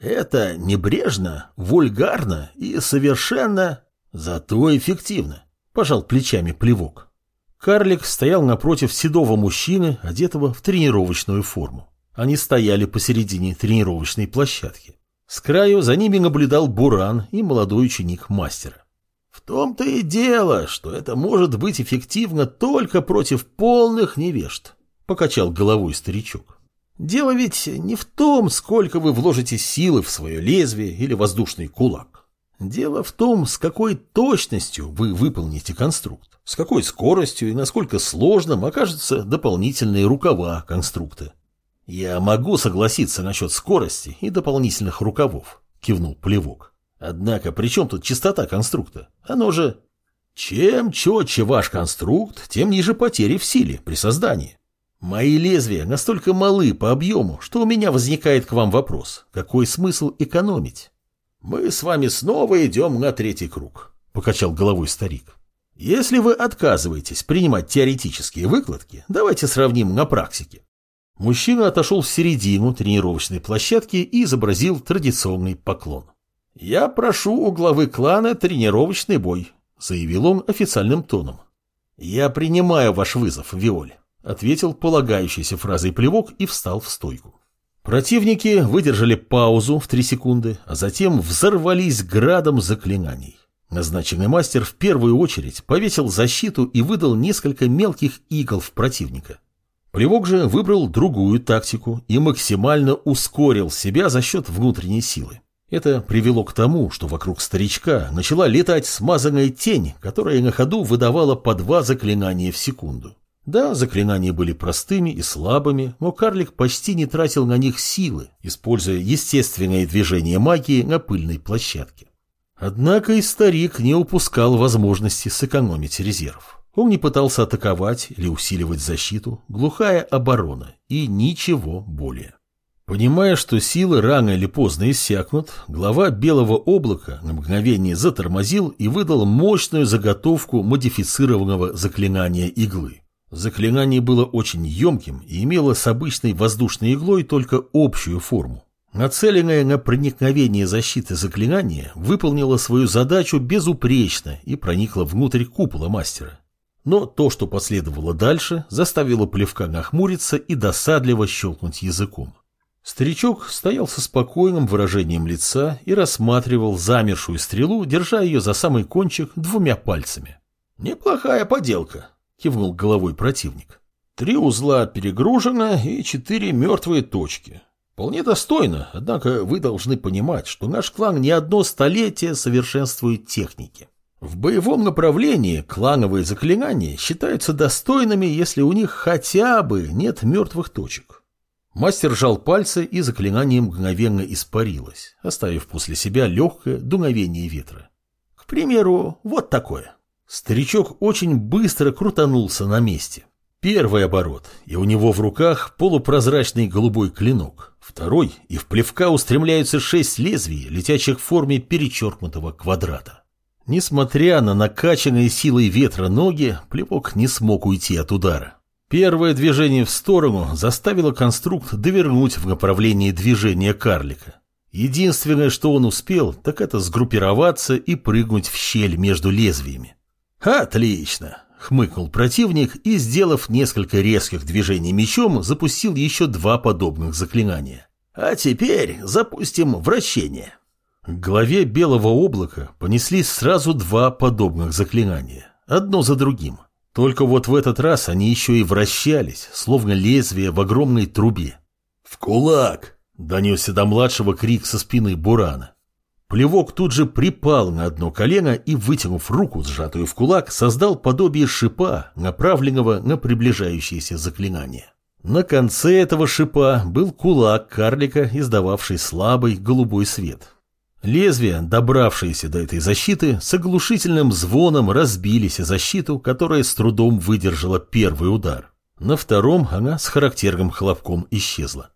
Это небрежно, вульгарно и совершенно... Зато эффективно, пожал плечами плевок. Карлик стоял напротив седого мужчины, одетого в тренировочную форму. Они стояли посередине тренировочной площадки. С краю за ними наблюдал Буран и молодой ученик мастера. В том-то и дело, что это может быть эффективно только против полных невежд, покачал головой старичок. Дело ведь не в том, сколько вы вложите силы в свое лезвие или воздушный кулак. Дело в том, с какой точностью вы выполните конструкт, с какой скоростью и насколько сложным окажутся дополнительные рукава конструкта. «Я могу согласиться насчет скорости и дополнительных рукавов», — кивнул Плевок. «Однако при чем тут частота конструкта? Оно же...» «Чем четче ваш конструкт, тем ниже потери в силе при создании. Мои лезвия настолько малы по объему, что у меня возникает к вам вопрос, какой смысл экономить?» «Мы с вами снова идем на третий круг», — покачал головой старик. «Если вы отказываетесь принимать теоретические выкладки, давайте сравним на практике. Мужчина отошел в середину тренировочной площадки и изобразил традиционный поклон. «Я прошу у главы клана тренировочный бой», — заявил он официальным тоном. «Я принимаю ваш вызов, Виоль», — ответил полагающейся фразой плевок и встал в стойку. Противники выдержали паузу в три секунды, а затем взорвались градом заклинаний. Назначенный мастер в первую очередь повесил защиту и выдал несколько мелких игл в противника. Плевок же выбрал другую тактику и максимально ускорил себя за счет внутренней силы. Это привело к тому, что вокруг старичка начала летать смазанная тень, которая на ходу выдавала по два заклинания в секунду. Да, заклинания были простыми и слабыми, но карлик почти не тратил на них силы, используя естественное движение магии на пыльной площадке. Однако и старик не упускал возможности сэкономить резерв. Он не пытался атаковать или усиливать защиту, глухая оборона и ничего более. Понимая, что силы рано или поздно иссякнут, глава Белого облака на мгновение затормозил и выдал мощную заготовку модифицированного заклинания иглы. Заклинание было очень емким и имело с обычной воздушной иглой только общую форму. Нацеленное на проникновение защиты заклинание выполнило свою задачу безупречно и проникло внутрь купола мастера. Но то, что последовало дальше, заставило плевка нахмуриться и досадливо щелкнуть языком. Старичок стоял со спокойным выражением лица и рассматривал замершую стрелу, держа ее за самый кончик двумя пальцами. «Неплохая поделка», — кивнул головой противник. «Три узла перегружено и четыре мертвые точки. Вполне достойно, однако вы должны понимать, что наш клан не одно столетие совершенствует техники. В боевом направлении клановые заклинания считаются достойными, если у них хотя бы нет мертвых точек. Мастер жал пальцы, и заклинание мгновенно испарилось, оставив после себя легкое дуновение ветра. К примеру, вот такое. Старичок очень быстро крутанулся на месте. Первый оборот, и у него в руках полупрозрачный голубой клинок. Второй, и в плевка устремляются шесть лезвий, летящих в форме перечеркнутого квадрата. Несмотря на накачанные силой ветра ноги, плевок не смог уйти от удара. Первое движение в сторону заставило конструкт довернуть в направлении движения карлика. Единственное, что он успел, так это сгруппироваться и прыгнуть в щель между лезвиями. «Отлично!» — хмыкнул противник и, сделав несколько резких движений мечом, запустил еще два подобных заклинания. «А теперь запустим вращение». К главе белого облака понеслись сразу два подобных заклинания, одно за другим. Только вот в этот раз они еще и вращались, словно лезвие в огромной трубе. «В кулак!» — донесся до младшего крик со спины Бурана. Плевок тут же припал на одно колено и, вытянув руку, сжатую в кулак, создал подобие шипа, направленного на приближающееся заклинание. На конце этого шипа был кулак карлика, издававший слабый голубой свет. Лезвия, добравшиеся до этой защиты, с оглушительным звоном разбились о защиту, которая с трудом выдержала первый удар. На втором она с характерным хлопком исчезла.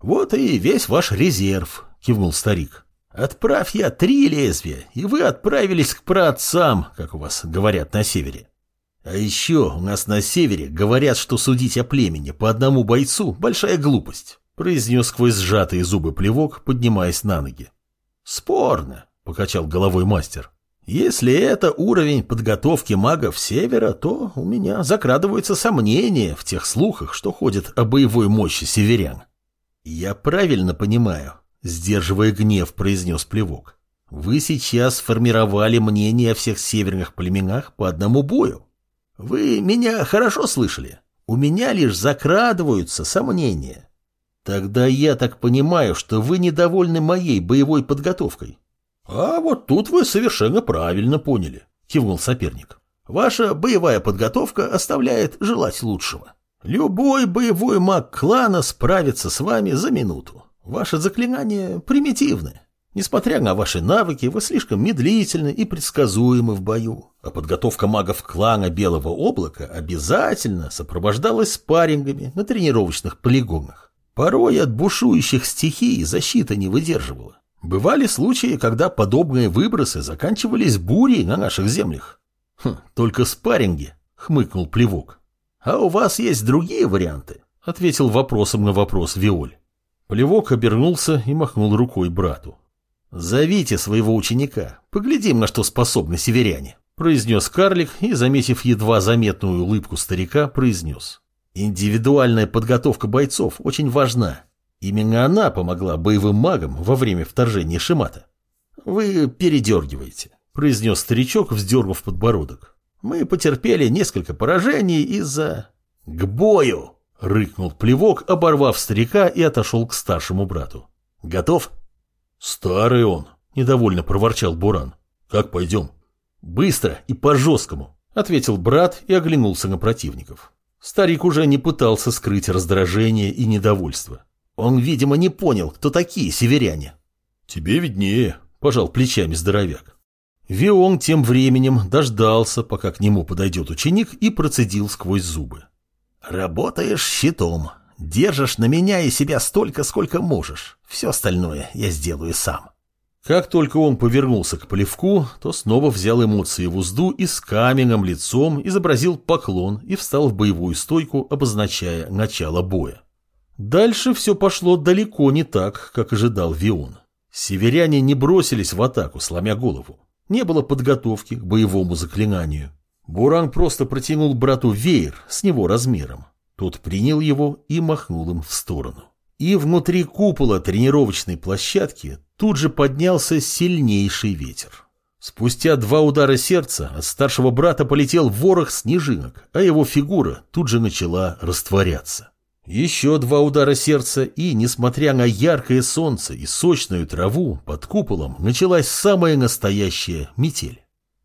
«Вот и весь ваш резерв», — кивнул старик. «Отправь я три лезвия, и вы отправились к праотцам, как у вас говорят на севере. А еще у нас на севере говорят, что судить о племени по одному бойцу – большая глупость. произнес сквозь сжатые зубы плевок, поднимаясь на ноги. Спорно, покачал головой мастер. Если это уровень подготовки магов Севера, то у меня закрадываются сомнения в тех слухах, что ходят о боевой мощи северян. Я правильно понимаю, сдерживая гнев, произнес плевок. Вы сейчас сформировали мнение о всех северных племенах по одному бою. Вы меня хорошо слышали? У меня лишь закрадываются сомнения. Тогда я так понимаю, что вы недовольны моей боевой подготовкой. А вот тут вы совершенно правильно поняли, кивнул соперник. Ваша боевая подготовка оставляет желать лучшего. Любой боевой маг клана справится с вами за минуту. Ваше заклинание примитивное. Несмотря на ваши навыки, вы слишком медлительны и предсказуемы в бою. А подготовка магов клана Белого Облака обязательно сопровождалась спаррингами на тренировочных полигонах. Порой от бушующих стихий защита не выдерживала. Бывали случаи, когда подобные выбросы заканчивались бурей на наших землях. Хм, только спарринги, хмыкнул Плевок. А у вас есть другие варианты? Ответил вопросом на вопрос Виоль. Плевок обернулся и махнул рукой брату. «Зовите своего ученика, поглядим, на что способны северяне», произнес карлик и, заметив едва заметную улыбку старика, произнес. «Индивидуальная подготовка бойцов очень важна. Именно она помогла боевым магам во время вторжения Шимата. «Вы передергиваете», — произнес старичок, вздернув подбородок. «Мы потерпели несколько поражений из-за...» «К бою!» — рыкнул плевок, оборвав старика и отошел к старшему брату. «Готов?» «Старый он», — недовольно проворчал Буран. «Как пойдем?» «Быстро и по-жесткому», — ответил брат и оглянулся на противников. Старик уже не пытался скрыть раздражение и недовольство. Он, видимо, не понял, кто такие северяне. «Тебе виднее», – пожал плечами здоровяк. Вион тем временем дождался, пока к нему подойдет ученик, и процедил сквозь зубы. «Работаешь щитом, держишь на меня и себя столько, сколько можешь. Все остальное я сделаю сам». Как только он повернулся к Полевку, то снова взял эмоции в узду и с каменным лицом изобразил поклон и встал в боевую стойку, обозначая начало боя. Дальше все пошло далеко не так, как ожидал Вион. Северяне не бросились в атаку, сломя голову. Не было подготовки к боевому заклинанию. Буран просто протянул брату веер с него размером. Тот принял его и махнул им в сторону. И внутри купола тренировочной площадки тут же поднялся сильнейший ветер. Спустя два удара сердца от старшего брата полетел ворох снежинок, а его фигура тут же начала растворяться. Еще два удара сердца, и, несмотря на яркое солнце и сочную траву, под куполом началась самая настоящая метель.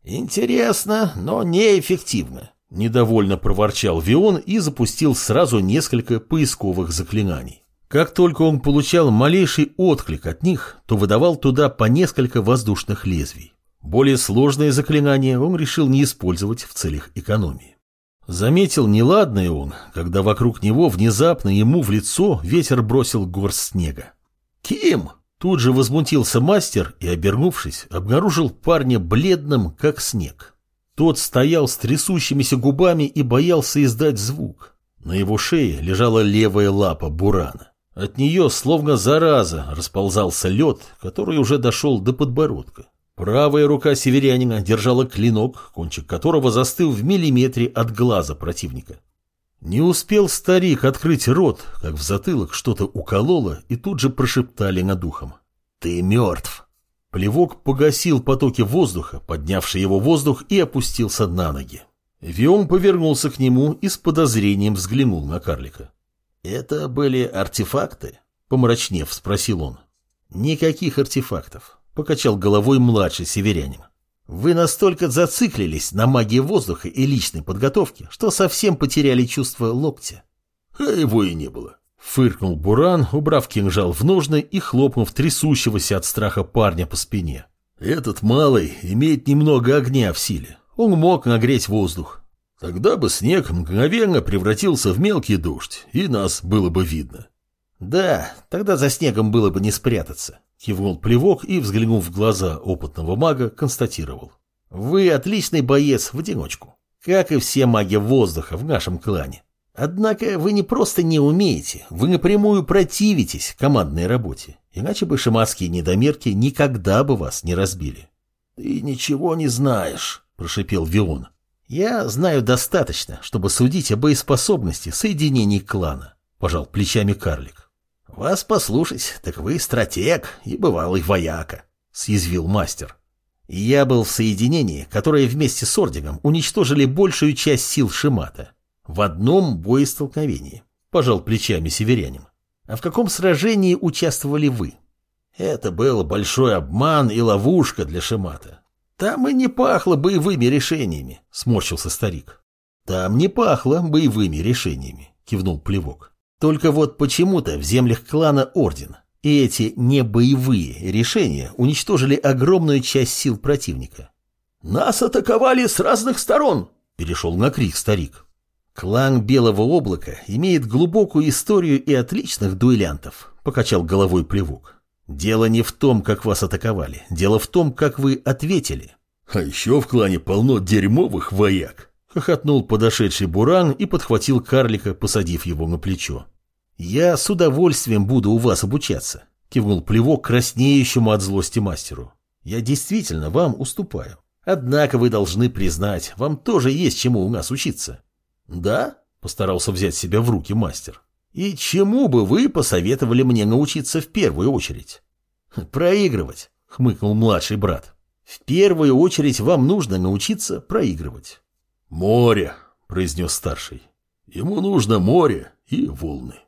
«Интересно, но неэффективно», – недовольно проворчал Вион и запустил сразу несколько поисковых заклинаний. Как только он получал малейший отклик от них, то выдавал туда по несколько воздушных лезвий. Более сложные заклинания он решил не использовать в целях экономии. Заметил неладное он, когда вокруг него внезапно ему в лицо ветер бросил горсть снега. «Ким!» Тут же возмутился мастер и, обернувшись, обнаружил парня бледным, как снег. Тот стоял с трясущимися губами и боялся издать звук. На его шее лежала левая лапа бурана. От нее, словно зараза, расползался лед, который уже дошел до подбородка. Правая рука северянина держала клинок, кончик которого застыл в миллиметре от глаза противника. Не успел старик открыть рот, как в затылок что-то укололо и тут же прошептали над ухом. «Ты мертв!» Плевок погасил потоки воздуха, поднявший его воздух, и опустился на ноги. Виом повернулся к нему и с подозрением взглянул на карлика. «Это были артефакты?» — помрачнев спросил он. «Никаких артефактов покачал головой младший северянин. Вы настолько зациклились на магии воздуха и личной подготовке, что совсем потеряли чувство локтя. А его и не было. Фыркнул Буран, убрав кинжал в ножны и хлопнув трясущегося от страха парня по спине. Этот малый имеет немного огня в силе. Он мог нагреть воздух. Тогда бы снег мгновенно превратился в мелкий дождь, и нас было бы видно. Да, тогда за снегом было бы не спрятаться. Кивнул плевок и, взглянув в глаза опытного мага, констатировал. «Вы отличный боец в одиночку, как и все маги воздуха в нашем клане. Однако вы не просто не умеете, вы напрямую противитесь командной работе. Иначе бы шаматские недомерки никогда бы вас не разбили. «Ты ничего не знаешь», — прошипел Вион. «Я знаю достаточно, чтобы судить о боеспособности соединений клана», — пожал плечами карлик. «Вас послушать, так вы стратег и бывалый вояка», — съязвил мастер. «Я был в соединении, которое вместе с Ордигом уничтожили большую часть сил Шимата. В одном боестолкновении, пожал плечами северянин. А в каком сражении участвовали вы? Это был большой обман и ловушка для Шимата. Там и не пахло боевыми решениями, сморщился старик. Там не пахло боевыми решениями, кивнул Плевок. Только вот почему-то в землях клана Орден и эти небоевые решения уничтожили огромную часть сил противника. «Нас атаковали с разных сторон!» – перешел на крик старик. «Клан Белого Облака имеет глубокую историю и отличных дуэлянтов», — покачал головой плевок. «Дело не в том, как вас атаковали. Дело в том, как вы ответили». «А еще в клане полно дерьмовых вояк», — хохотнул подошедший Буран и подхватил карлика, посадив его на плечо. «Я с удовольствием буду у вас обучаться», — кивнул плевок краснеющему от злости мастеру. «Я действительно вам уступаю. Однако вы должны признать, вам тоже есть чему у нас учиться». «Да?» – постарался взять себя в руки мастер. «И чему бы вы посоветовали мне научиться в первую очередь?» «Проигрывать», – хмыкнул младший брат. «В первую очередь вам нужно научиться проигрывать». «Море», – произнес старший. «Ему нужно море и волны».